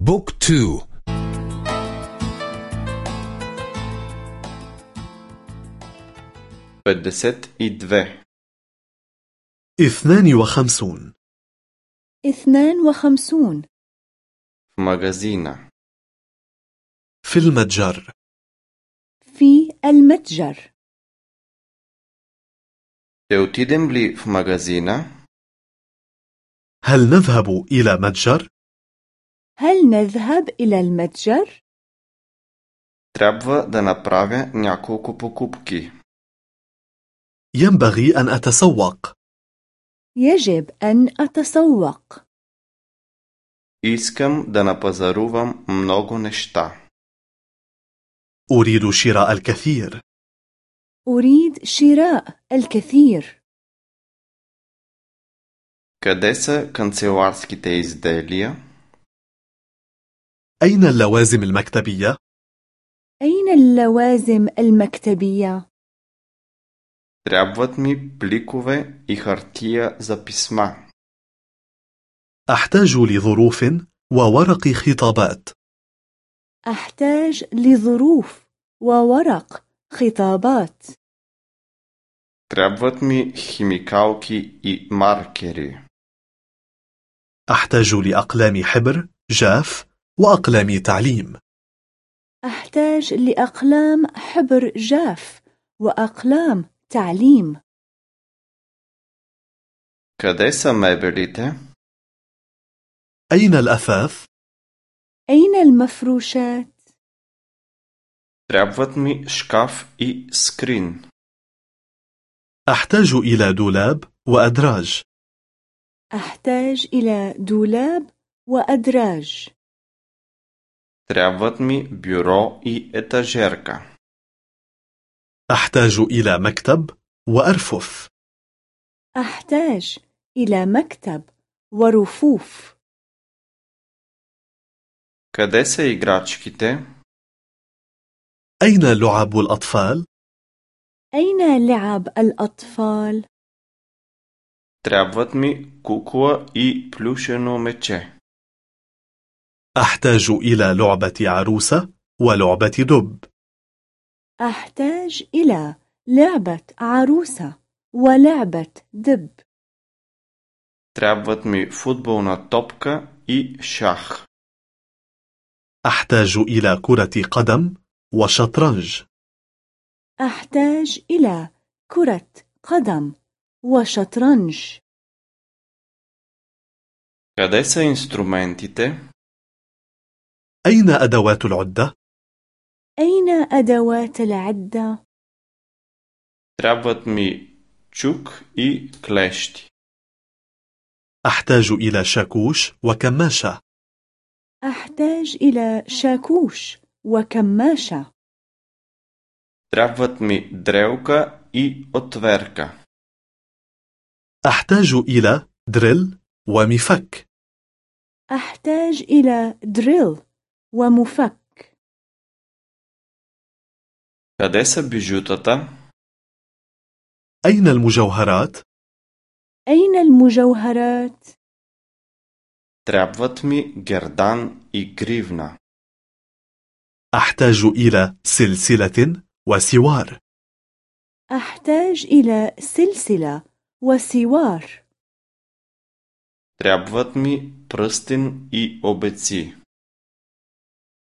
بوك تو. بدست إدفه اثنان وخمسون. اثنان وخمسون. مغازينة في المتجر. في المتجر. تأتي لي في مغازينة هل نذهب إلى متجر؟ هل نذهب إلى المتجر؟ Трябва да направя няколко покупки. ينبغي أن أتسوق يجب أن أتسوق Искам да напазарувам много неща. أريد شراء الكثير أريد شراء الكثير Къде са канцеларските изделия? أين اللوازم المكتبية؟ أين اللوازم المكتبية؟ Трябват ми пликове и хартия за писма. أحتاج لظروف وورق خطابات أحتاج لظروف وورق خطابات Трябват ми химикалки и маркери. أحتاج لأقلام حبر جاف وأقلام تعليم أحتاج لأقلام حبر جاف وأقلام تعليم Къде са мебелите? أين الأثاث؟ أين المفروشات؟ Трябват ми шкаф и скрин. أحتاج إلى دولاب وأدراج أحتاج إلى دولاب وأدراج Трябват ми бюро и етажерка. أحتاج إلى مكتب وأرفف أحتاج إلى مكتب ورفوف Къде са играчките? أين لعب الأطفال؟ أين لعب الأطفال؟ Трябват ми кукла и плюшено мече. أحتاج إلى لعبة عروسة ولعبة دب أحتاج إلى لعبة عروسة ولعبة دب Трябват ми футболна топка и шах. أحتاج إلى كرة قدم وشطرنج أحتاج إلى كرة قدم وشطرنج Къде са инструментите? أين أدوات العدة؟ أين أدوات العدة؟ Трябват ми чук и клещи. أحتاج إلى شاكوش وكماشة أحتاج إلى شاكوش وكماشة Трябват ми дрелка и отверка. أحتاج إلى دريل ومفك أحتاج إلى دريل ومفك Къде са бижутата? أين المجوهرات؟ أين المجوهرات؟ Трябват ми гердан и гривна. أحتاج إلى سلسلة وسوار أحتاج إلى سلسلة وسوار Трябват ми пръстен и обеци.